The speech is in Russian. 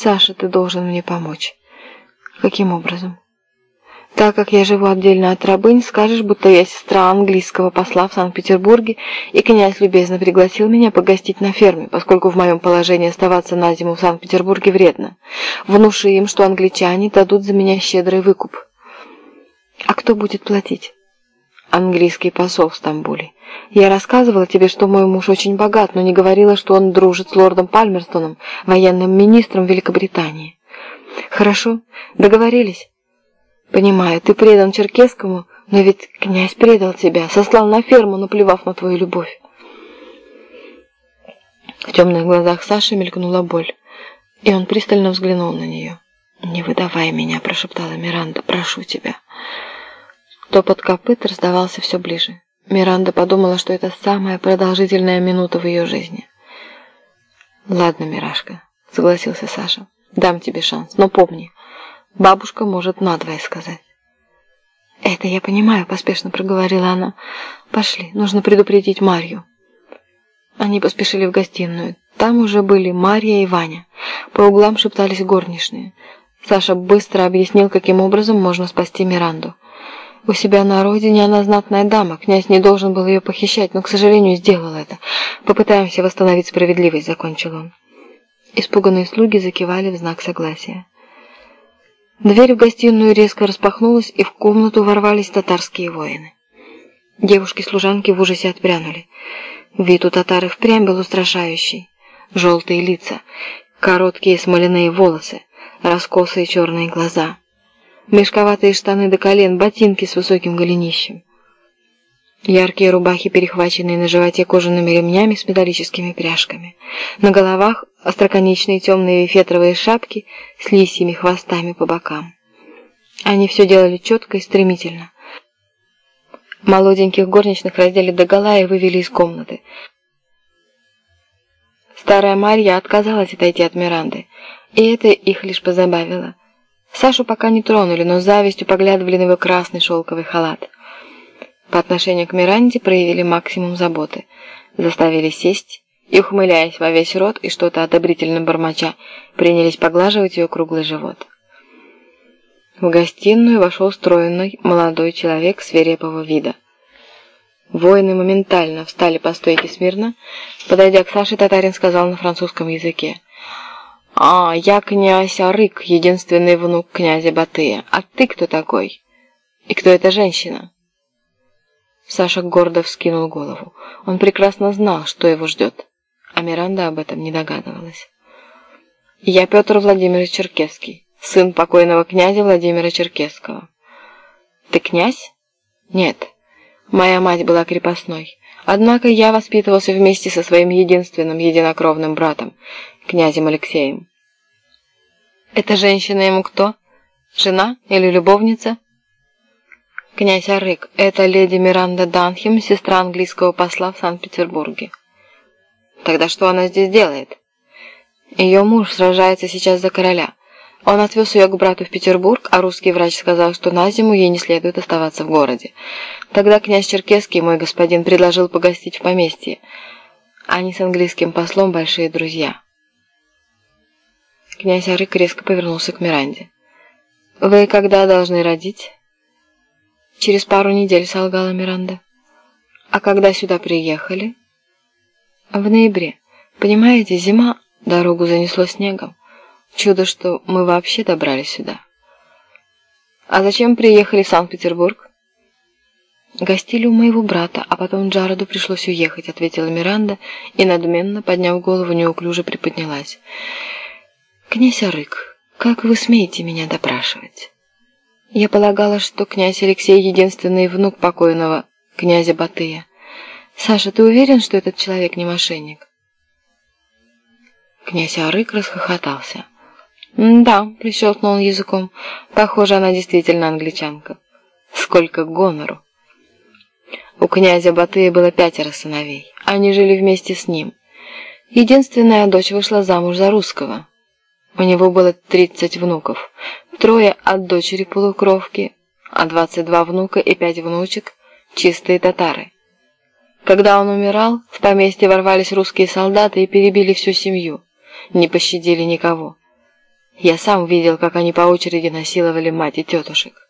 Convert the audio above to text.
Саша, ты должен мне помочь. Каким образом? Так как я живу отдельно от рабынь, скажешь, будто я сестра английского посла в Санкт-Петербурге, и князь любезно пригласил меня погостить на ферме, поскольку в моем положении оставаться на зиму в Санкт-Петербурге вредно. Внуши им, что англичане дадут за меня щедрый выкуп. А кто будет платить? Английский посол в Стамбуле. Я рассказывала тебе, что мой муж очень богат, но не говорила, что он дружит с лордом Пальмерстоном, военным министром Великобритании. Хорошо, договорились. Понимаю, ты предан Черкесскому, но ведь князь предал тебя, сослал на ферму, наплевав на твою любовь. В темных глазах Саши мелькнула боль, и он пристально взглянул на нее. «Не выдавай меня», – прошептала Миранда, – «прошу тебя». Топот копыт раздавался все ближе. Миранда подумала, что это самая продолжительная минута в ее жизни. «Ладно, Мирашка», — согласился Саша. «Дам тебе шанс, но помни, бабушка может надвое сказать». «Это я понимаю», — поспешно проговорила она. «Пошли, нужно предупредить Марью». Они поспешили в гостиную. Там уже были Марья и Ваня. По углам шептались горничные. Саша быстро объяснил, каким образом можно спасти Миранду. У себя на родине она знатная дама, князь не должен был ее похищать, но, к сожалению, сделал это. Попытаемся восстановить справедливость, закончил он. Испуганные слуги закивали в знак согласия. Дверь в гостиную резко распахнулась, и в комнату ворвались татарские воины. Девушки-служанки в ужасе отпрянули. Вид у татары впрямь был устрашающий. Желтые лица, короткие смоляные волосы, раскосые черные глаза — мешковатые штаны до колен, ботинки с высоким голенищем. Яркие рубахи, перехваченные на животе кожаными ремнями с металлическими пряжками. На головах остроконечные темные фетровые шапки с лисьими хвостами по бокам. Они все делали четко и стремительно. Молоденьких горничных раздели догола и вывели из комнаты. Старая Марья отказалась отойти от Миранды, и это их лишь позабавило. Сашу пока не тронули, но завистью поглядывали на его красный шелковый халат. По отношению к Миранде проявили максимум заботы. Заставили сесть и, ухмыляясь во весь рот и что-то одобрительно бормоча, принялись поглаживать ее круглый живот. В гостиную вошел стройный молодой человек свирепого вида. Воины моментально встали по стойке смирно. Подойдя к Саше, татарин сказал на французском языке. «А, я князь Арык, единственный внук князя Батыя. А ты кто такой? И кто эта женщина?» Саша гордо вскинул голову. Он прекрасно знал, что его ждет, а Миранда об этом не догадывалась. «Я Петр Владимирович Черкесский, сын покойного князя Владимира Черкесского». «Ты князь?» «Нет, моя мать была крепостной». Однако я воспитывался вместе со своим единственным единокровным братом, князем Алексеем. Эта женщина ему кто? Жена или любовница? Князь Арык, это леди Миранда Данхем, сестра английского посла в Санкт-Петербурге. Тогда что она здесь делает? Ее муж сражается сейчас за короля. Он отвез ее к брату в Петербург, а русский врач сказал, что на зиму ей не следует оставаться в городе. Тогда князь Черкесский, мой господин, предложил погостить в поместье. Они с английским послом большие друзья. Князь Арык резко повернулся к Миранде. «Вы когда должны родить?» «Через пару недель», — солгала Миранда. «А когда сюда приехали?» «В ноябре. Понимаете, зима, дорогу занесло снегом. Чудо, что мы вообще добрались сюда». «А зачем приехали в Санкт-Петербург?» «Гостили у моего брата, а потом Джароду пришлось уехать», — ответила Миранда и, надменно, подняв голову, неуклюже приподнялась. «Князь Арык, как вы смеете меня допрашивать?» Я полагала, что князь Алексей единственный внук покойного князя Батыя. Саша, ты уверен, что этот человек не мошенник? Князь Арык расхохотался. «Да», — прищелкнул он языком, — «похоже, она действительно англичанка. Сколько гонору!» У князя Батыя было пятеро сыновей. Они жили вместе с ним. Единственная дочь вышла замуж за русского. У него было 30 внуков, трое от дочери полукровки, а 22 внука и 5 внучек – чистые татары. Когда он умирал, в поместье ворвались русские солдаты и перебили всю семью, не пощадили никого. Я сам видел, как они по очереди насиловали мать и тетушек.